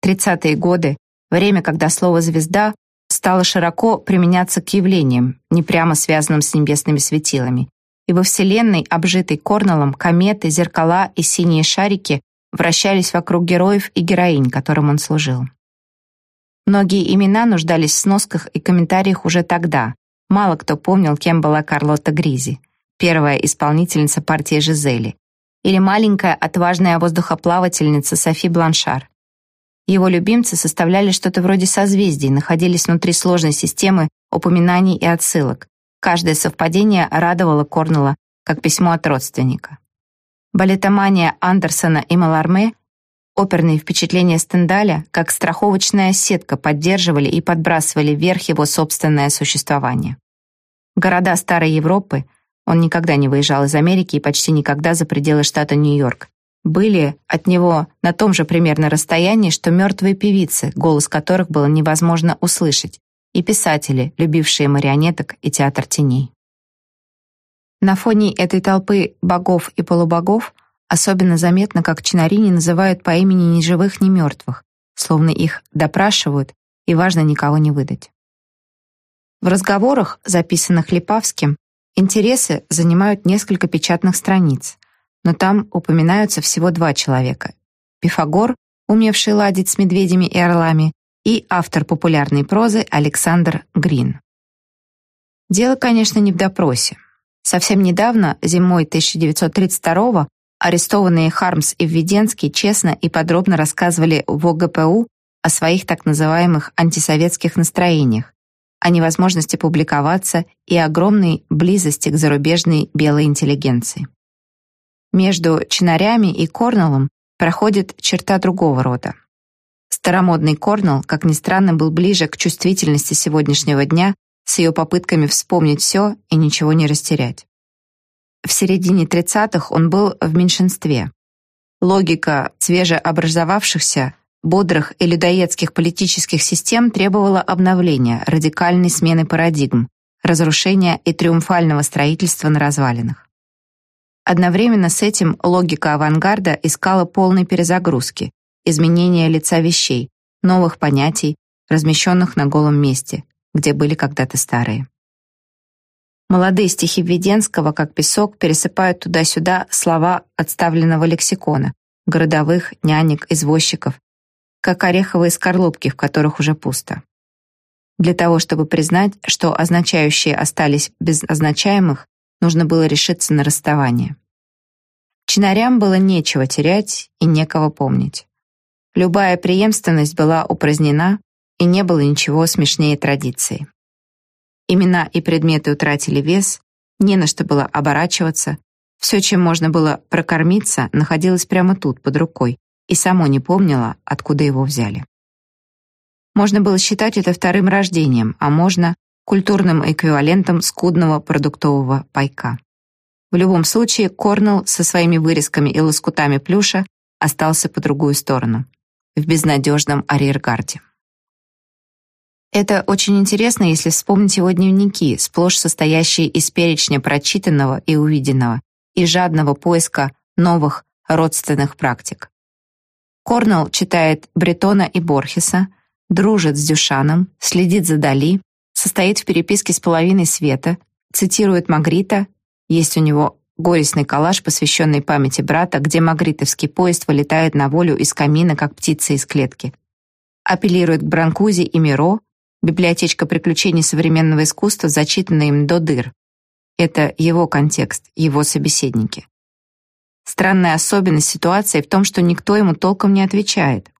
S1: Тридцатые годы — время, когда слово «звезда» стало широко применяться к явлениям, не прямо связанным с небесными светилами. И во Вселенной, обжитой Корнеллом, кометы, зеркала и синие шарики вращались вокруг героев и героинь, которым он служил. Многие имена нуждались в сносках и комментариях уже тогда. Мало кто помнил, кем была Карлотта Гризи, первая исполнительница партии Жизели, или маленькая отважная воздухоплавательница Софи Бланшар. Его любимцы составляли что-то вроде созвездий, находились внутри сложной системы упоминаний и отсылок. Каждое совпадение радовало Корнелла, как письмо от родственника. Балетомания Андерсона и Маларме, оперные впечатления Стендаля, как страховочная сетка поддерживали и подбрасывали вверх его собственное существование. Города Старой Европы — он никогда не выезжал из Америки и почти никогда за пределы штата Нью-Йорк. Были от него на том же примерно расстоянии, что мертвые певицы, голос которых было невозможно услышать, и писатели, любившие марионеток и театр теней. На фоне этой толпы богов и полубогов особенно заметно, как чинарини называют по имени ни живых, ни мертвых, словно их допрашивают, и важно никого не выдать. В разговорах, записанных Липавским, Интересы занимают несколько печатных страниц, но там упоминаются всего два человека. Пифагор, умевший ладить с медведями и орлами, и автор популярной прозы Александр Грин. Дело, конечно, не в допросе. Совсем недавно, зимой 1932 арестованные Хармс и Введенский честно и подробно рассказывали в ОГПУ о своих так называемых антисоветских настроениях, о невозможности публиковаться и огромной близости к зарубежной белой интеллигенции. Между Чинарями и Корнеллом проходит черта другого рода. Старомодный Корнелл, как ни странно, был ближе к чувствительности сегодняшнего дня с ее попытками вспомнить все и ничего не растерять. В середине 30-х он был в меньшинстве. Логика свежеобразовавшихся бодрых и людоедских политических систем требовала обновления, радикальной смены парадигм, разрушения и триумфального строительства на развалинах. Одновременно с этим логика авангарда искала полной перезагрузки, изменения лица вещей, новых понятий, размещенных на голом месте, где были когда-то старые. Молодые стихи Введенского, как песок, пересыпают туда-сюда слова отставленного лексикона, городовых, нянек, извозчиков, как ореховые скорлупки, в которых уже пусто. Для того, чтобы признать, что означающие остались без означаемых, нужно было решиться на расставание. Чинарям было нечего терять и некого помнить. Любая преемственность была упразднена, и не было ничего смешнее традиции. Имена и предметы утратили вес, не на что было оборачиваться, все, чем можно было прокормиться, находилось прямо тут, под рукой, и само не помнило, откуда его взяли. Можно было считать это вторым рождением, а можно культурным эквивалентом скудного продуктового пайка. В любом случае, Корнелл со своими вырезками и лоскутами плюша остался по другую сторону, в безнадежном арьергарде. Это очень интересно, если вспомнить его дневники, сплошь состоящие из перечня прочитанного и увиденного, и жадного поиска новых родственных практик. Корнелл читает Бретона и Борхеса, дружит с Дюшаном, следит за Дали, состоит в переписке с половиной света, цитирует Магрита, есть у него горестный коллаж, посвященный памяти брата, где магритовский поезд вылетает на волю из камина, как птица из клетки. Апеллирует к Бранкузе и Миро, библиотечка приключений современного искусства, зачитанная им до дыр. Это его контекст, его собеседники. Странная особенность ситуации в том, что никто ему толком не отвечает.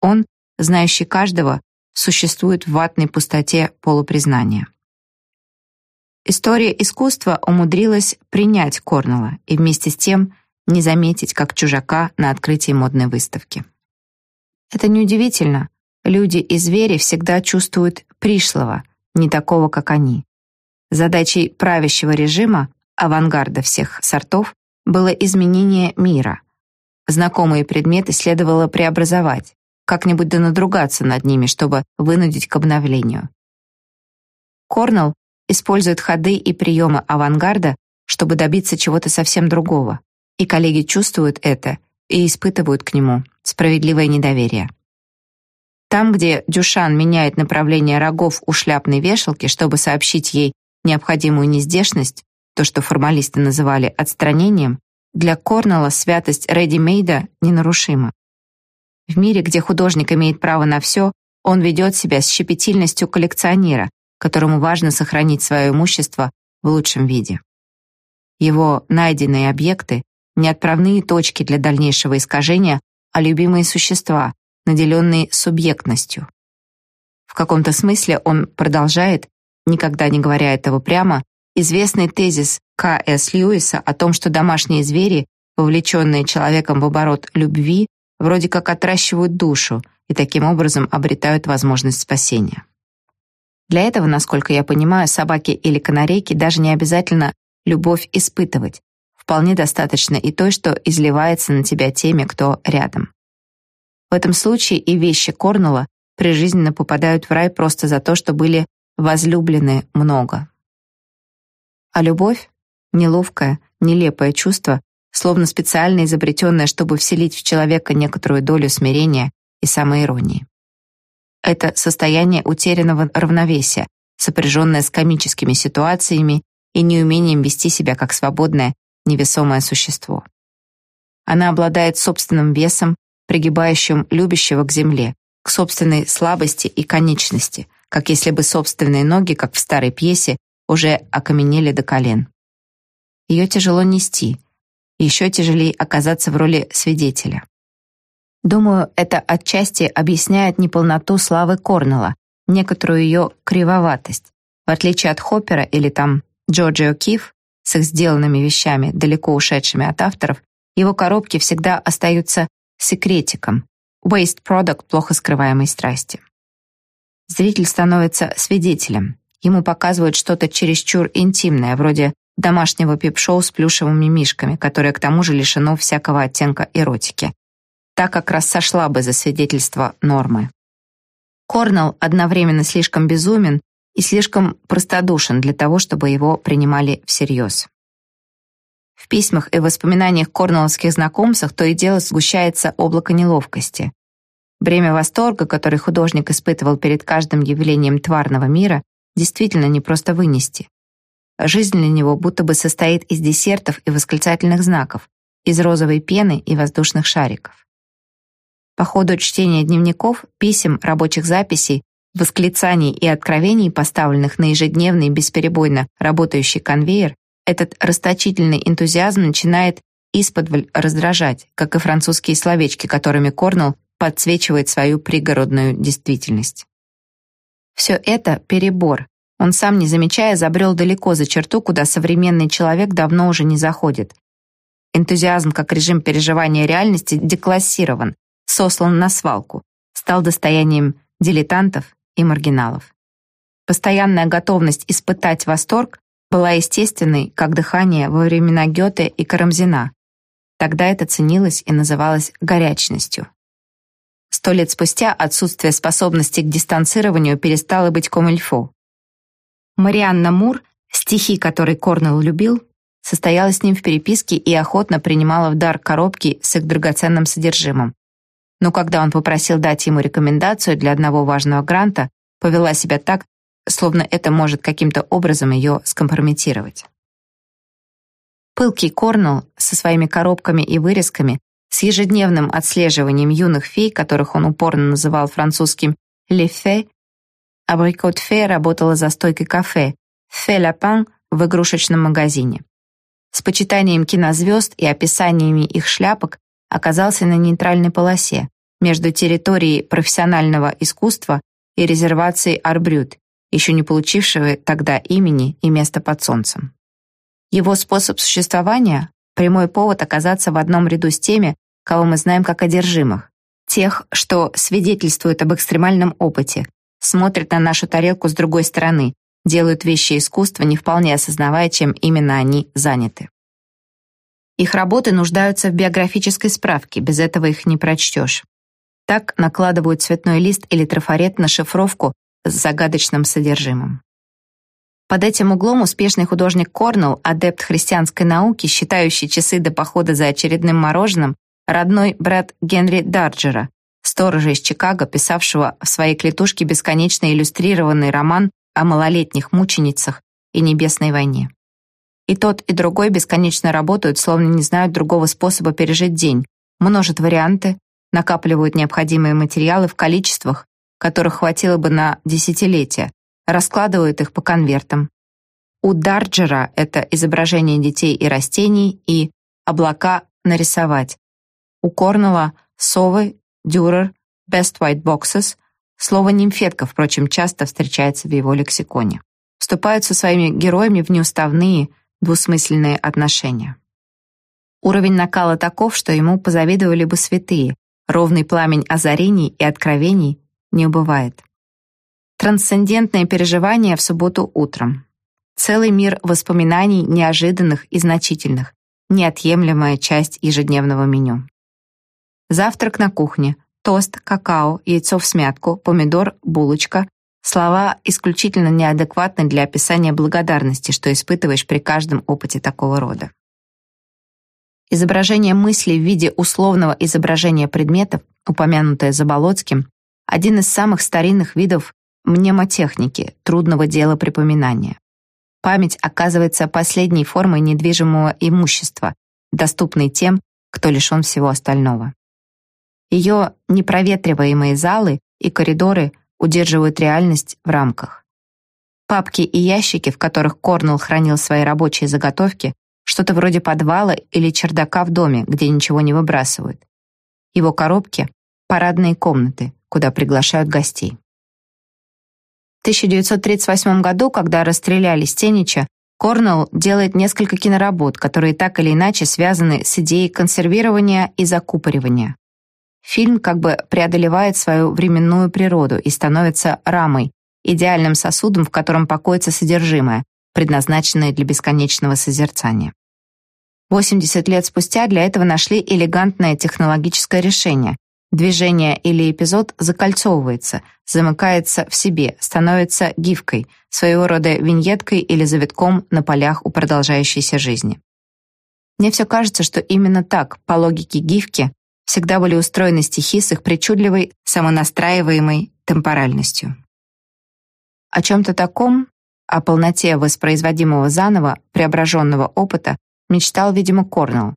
S1: Он, знающий каждого, существует в ватной пустоте полупризнания. История искусства умудрилась принять Корнелла и вместе с тем не заметить как чужака на открытии модной выставки. Это неудивительно. Люди и звери всегда чувствуют пришлого, не такого, как они. Задачей правящего режима, авангарда всех сортов, было изменение мира. Знакомые предметы следовало преобразовать, как-нибудь да надругаться над ними, чтобы вынудить к обновлению. Корнелл использует ходы и приемы авангарда, чтобы добиться чего-то совсем другого, и коллеги чувствуют это и испытывают к нему справедливое недоверие. Там, где Дюшан меняет направление рогов у шляпной вешалки, чтобы сообщить ей необходимую нездешность, то, что формалисты называли отстранением, для Корнелла святость реди-мейда ненарушима. В мире, где художник имеет право на все, он ведет себя с щепетильностью коллекционера, которому важно сохранить свое имущество в лучшем виде. Его найденные объекты — не отправные точки для дальнейшего искажения, а любимые существа, наделенные субъектностью. В каком-то смысле он продолжает, никогда не говоря этого прямо, известный тезис К.С. Льюиса о том, что домашние звери, вовлеченные человеком в оборот любви, вроде как отращивают душу и таким образом обретают возможность спасения. Для этого, насколько я понимаю, собаки или канарейки даже не обязательно любовь испытывать. Вполне достаточно и той, что изливается на тебя теми, кто рядом. В этом случае и вещи Корнула прижизненно попадают в рай просто за то, что были возлюблены много. А любовь — неловкое, нелепое чувство, словно специально изобретенное, чтобы вселить в человека некоторую долю смирения и самоиронии. Это состояние утерянного равновесия, сопряженное с комическими ситуациями и неумением вести себя как свободное, невесомое существо. Она обладает собственным весом, пригибающим любящего к земле, к собственной слабости и конечности, как если бы собственные ноги, как в старой пьесе, уже окаменели до колен. Ее тяжело нести, еще тяжелее оказаться в роли свидетеля. Думаю, это отчасти объясняет неполноту славы Корнелла, некоторую ее кривоватость. В отличие от Хоппера или там Джорджио Киф с их сделанными вещами, далеко ушедшими от авторов, его коробки всегда остаются секретиком, waste product плохо скрываемой страсти. Зритель становится свидетелем, Ему показывают что-то чересчур интимное, вроде домашнего пип-шоу с плюшевыми мишками, которое к тому же лишено всякого оттенка эротики. Так как раз сошла бы за свидетельство нормы. Корнелл одновременно слишком безумен и слишком простодушен для того, чтобы его принимали всерьез. В письмах и воспоминаниях корнелловских знакомцев то и дело сгущается облако неловкости. Бремя восторга, который художник испытывал перед каждым явлением тварного мира, действительно не просто вынести. Жизнь для него будто бы состоит из десертов и восклицательных знаков, из розовой пены и воздушных шариков. По ходу чтения дневников, писем, рабочих записей, восклицаний и откровений, поставленных на ежедневный бесперебойно работающий конвейер, этот расточительный энтузиазм начинает исподволь раздражать, как и французские словечки, которыми Корнелл подсвечивает свою пригородную действительность. Все это перебор. Он сам, не замечая, забрел далеко за черту, куда современный человек давно уже не заходит. Энтузиазм как режим переживания реальности деклассирован, сослан на свалку, стал достоянием дилетантов и маргиналов. Постоянная готовность испытать восторг была естественной, как дыхание во времена Гёте и Карамзина. Тогда это ценилось и называлось горячностью. Сто лет спустя отсутствие способности к дистанцированию перестало быть комильфо. Марианна Мур, стихи которой Корнелл любил, состояла с ним в переписке и охотно принимала в дар коробки с их драгоценным содержимым. Но когда он попросил дать ему рекомендацию для одного важного гранта, повела себя так, словно это может каким-то образом ее скомпрометировать. Пылкий Корнелл со своими коробками и вырезками с ежедневным отслеживанием юных фей, которых он упорно называл французским «les fées», Абрикот Фе работала за стойкой кафе «Фе Лапан» в игрушечном магазине. С почитанием кинозвезд и описаниями их шляпок оказался на нейтральной полосе между территорией профессионального искусства и резервацией Арбрют, еще не получившего тогда имени и места под солнцем. Его способ существования прямой повод оказаться в одном ряду с теми, кого мы знаем как одержимых, тех, что свидетельствуют об экстремальном опыте, смотрят на нашу тарелку с другой стороны, делают вещи искусства, не вполне осознавая, чем именно они заняты. Их работы нуждаются в биографической справке, без этого их не прочтешь. Так накладывают цветной лист или трафарет на шифровку с загадочным содержимым. Под этим углом успешный художник Корнелл, адепт христианской науки, считающий часы до похода за очередным мороженым, родной брат Генри Дарджера, сторожа из Чикаго, писавшего в своей клетушке бесконечно иллюстрированный роман о малолетних мученицах и небесной войне. И тот, и другой бесконечно работают, словно не знают другого способа пережить день, множат варианты, накапливают необходимые материалы в количествах, которых хватило бы на десятилетия, раскладывают их по конвертам. У Дарджера это изображение детей и растений и облака нарисовать. У Корнелла совы, дюрер, best white boxes. Слово нимфетка, впрочем, часто встречается в его лексиконе. Вступают со своими героями в неуставные, двусмысленные отношения. Уровень накала таков, что ему позавидовали бы святые. Ровный пламень озарений и откровений не убывает. Трансцендентное переживание в субботу утром. Целый мир воспоминаний неожиданных и значительных, неотъемлемая часть ежедневного меню. Завтрак на кухне, тост, какао, яйцо в смятку, помидор, булочка. Слова исключительно неадекватны для описания благодарности, что испытываешь при каждом опыте такого рода. Изображение мысли в виде условного изображения предметов, упомянутое Заболоцким, один из самых старинных видов мнемотехники, трудного дела припоминания. Память оказывается последней формой недвижимого имущества, доступной тем, кто лишен всего остального. Ее непроветриваемые залы и коридоры удерживают реальность в рамках. Папки и ящики, в которых Корнелл хранил свои рабочие заготовки, что-то вроде подвала или чердака в доме, где ничего не выбрасывают. Его коробки — парадные комнаты, куда приглашают гостей. 1938 году, когда расстреляли Стенича, Корнелл делает несколько киноработ, которые так или иначе связаны с идеей консервирования и закупоривания. Фильм как бы преодолевает свою временную природу и становится рамой, идеальным сосудом, в котором покоится содержимое, предназначенное для бесконечного созерцания. 80 лет спустя для этого нашли элегантное технологическое решение, Движение или эпизод закольцовывается, замыкается в себе, становится гифкой, своего рода виньеткой или завитком на полях у продолжающейся жизни. Мне все кажется, что именно так, по логике Гифки, всегда были устроены стихи с их причудливой, самонастраиваемой темпоральностью. О чем-то таком, о полноте воспроизводимого заново, преображенного опыта, мечтал, видимо, Корнелл.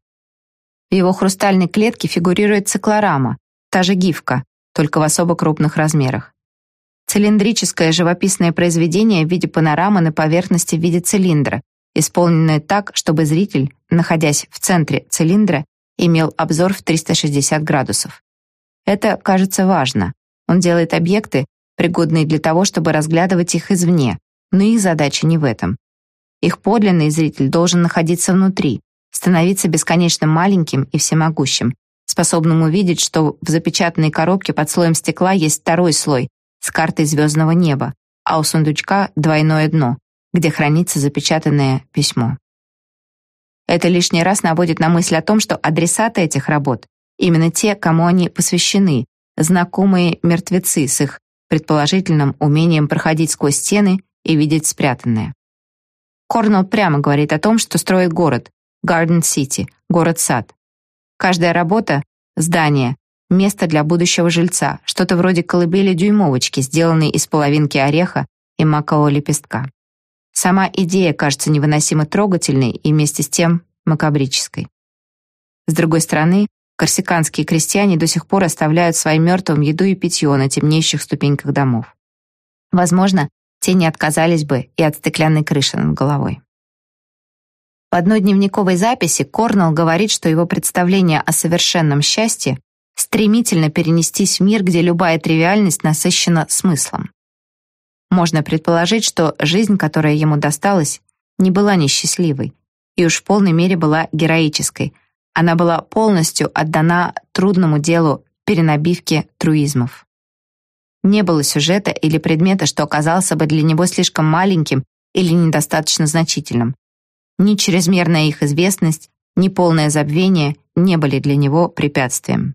S1: В его хрустальной клетке фигурирует циклорама, та же гифка, только в особо крупных размерах. Цилиндрическое живописное произведение в виде панорамы на поверхности в виде цилиндра, исполненное так, чтобы зритель, находясь в центре цилиндра, имел обзор в 360 градусов. Это кажется важно. Он делает объекты, пригодные для того, чтобы разглядывать их извне, но их задача не в этом. Их подлинный зритель должен находиться внутри, становиться бесконечно маленьким и всемогущим, способным увидеть, что в запечатанной коробке под слоем стекла есть второй слой с картой звездного неба, а у сундучка двойное дно, где хранится запечатанное письмо. Это лишний раз наводит на мысль о том, что адресаты этих работ именно те, кому они посвящены, знакомые мертвецы с их предположительным умением проходить сквозь стены и видеть спрятанное. Корнелл прямо говорит о том, что строит город, Garden City, город-сад. Каждая работа — здание, место для будущего жильца, что-то вроде колыбели-дюймовочки, сделанной из половинки ореха и макового лепестка. Сама идея кажется невыносимо трогательной и вместе с тем макабрической. С другой стороны, корсиканские крестьяне до сих пор оставляют своим мертвым еду и питье на темнейших ступеньках домов. Возможно, те не отказались бы и от стеклянной крыши над головой. В одной дневниковой записи Корнелл говорит, что его представление о совершенном счастье стремительно перенестись в мир, где любая тривиальность насыщена смыслом. Можно предположить, что жизнь, которая ему досталась, не была несчастливой и уж в полной мере была героической. Она была полностью отдана трудному делу перенабивки труизмов. Не было сюжета или предмета, что оказался бы для него слишком маленьким или недостаточно значительным. Ни чрезмерная их известность, ни полное забвение не были для него препятствием.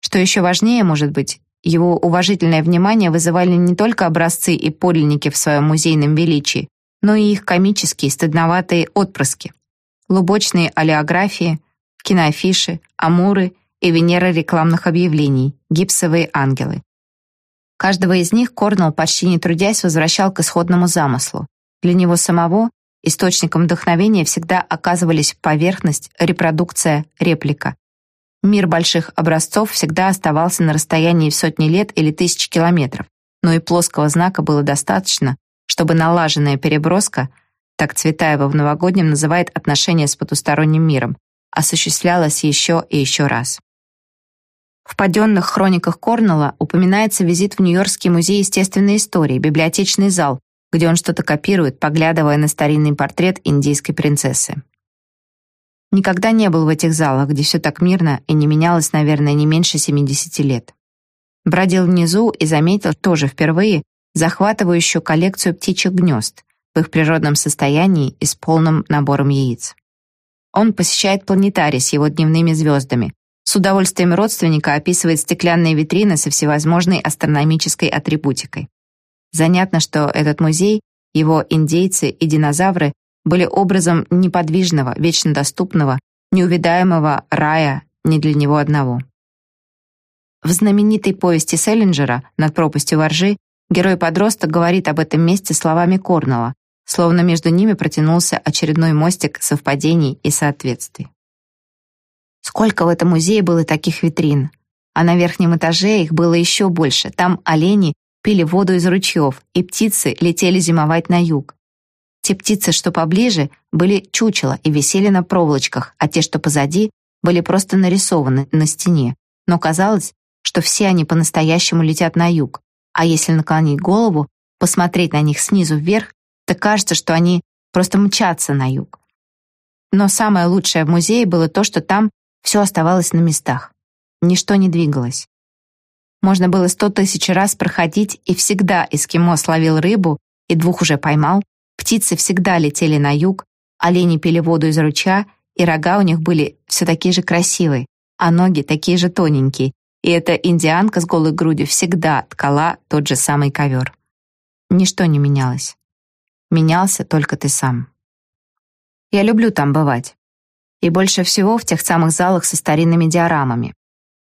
S1: Что еще важнее, может быть, его уважительное внимание вызывали не только образцы и подлинники в своем музейном величии, но и их комические, стыдноватые отпрыски. Лубочные олеографии, киноафиши, амуры и Венера рекламных объявлений, гипсовые ангелы. Каждого из них Корнелл, почти не трудясь, возвращал к исходному замыслу. Для него самого источником вдохновения всегда оказывались поверхность, репродукция, реплика. Мир больших образцов всегда оставался на расстоянии в сотни лет или тысячи километров, но и плоского знака было достаточно, чтобы налаженная переброска, так Цветаева в новогоднем называет отношения с потусторонним миром, осуществлялась еще и еще раз. В паденных хрониках Корнелла упоминается визит в Нью-Йоркский музей естественной истории, библиотечный зал, где он что-то копирует, поглядывая на старинный портрет индийской принцессы. Никогда не был в этих залах, где все так мирно и не менялось, наверное, не меньше 70 лет. Бродил внизу и заметил тоже впервые захватывающую коллекцию птичьих гнезд в их природном состоянии и с полным набором яиц. Он посещает планетарий с его дневными звездами, с удовольствием родственника описывает стеклянные витрины со всевозможной астрономической атрибутикой. Занятно, что этот музей, его индейцы и динозавры были образом неподвижного, вечно доступного, неувидаемого рая не для него одного. В знаменитой повести Селлинджера «Над пропастью воржи» герой-подросток говорит об этом месте словами Корнелла, словно между ними протянулся очередной мостик совпадений и соответствий. Сколько в этом музее было таких витрин, а на верхнем этаже их было еще больше. Там олени пили воду из ручьев, и птицы летели зимовать на юг. Те птицы, что поближе, были чучело и висели на проволочках, а те, что позади, были просто нарисованы на стене. Но казалось, что все они по-настоящему летят на юг. А если наклонить голову, посмотреть на них снизу вверх, то кажется, что они просто мчатся на юг. Но самое лучшее в музее было то, что там все оставалось на местах. Ничто не двигалось. Можно было сто тысяч раз проходить, и всегда эскимо словил рыбу, и двух уже поймал, Птицы всегда летели на юг, олени пили воду из ручья, и рога у них были все такие же красивые, а ноги такие же тоненькие, и эта индианка с голой грудью всегда ткала тот же самый ковер. Ничто не менялось. Менялся только ты сам. Я люблю там бывать. И больше всего в тех самых залах со старинными диорамами.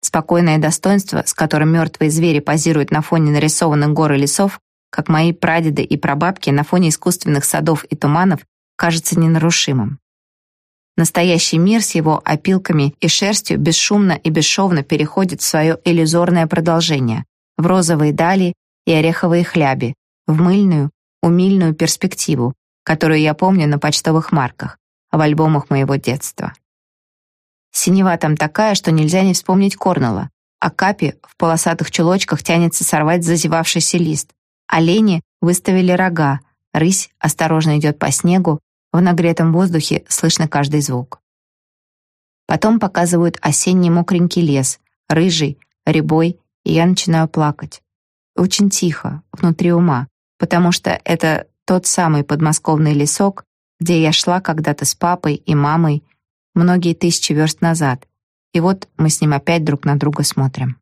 S1: Спокойное достоинство, с которым мертвые звери позируют на фоне нарисованных гор и лесов, как мои прадеды и прабабки на фоне искусственных садов и туманов, кажется ненарушимым. Настоящий мир с его опилками и шерстью бесшумно и бесшовно переходит в свое иллюзорное продолжение, в розовые дали и ореховые хляби, в мыльную, умильную перспективу, которую я помню на почтовых марках, в альбомах моего детства. Синева там такая, что нельзя не вспомнить Корнелла, а Капи в полосатых чулочках тянется сорвать зазевавшийся лист. Олени выставили рога, рысь осторожно идет по снегу, в нагретом воздухе слышно каждый звук. Потом показывают осенний мокренький лес, рыжий, рябой, и я начинаю плакать. Очень тихо, внутри ума, потому что это тот самый подмосковный лесок, где я шла когда-то с папой и мамой многие тысячи верст назад, и вот мы с ним опять друг на друга смотрим.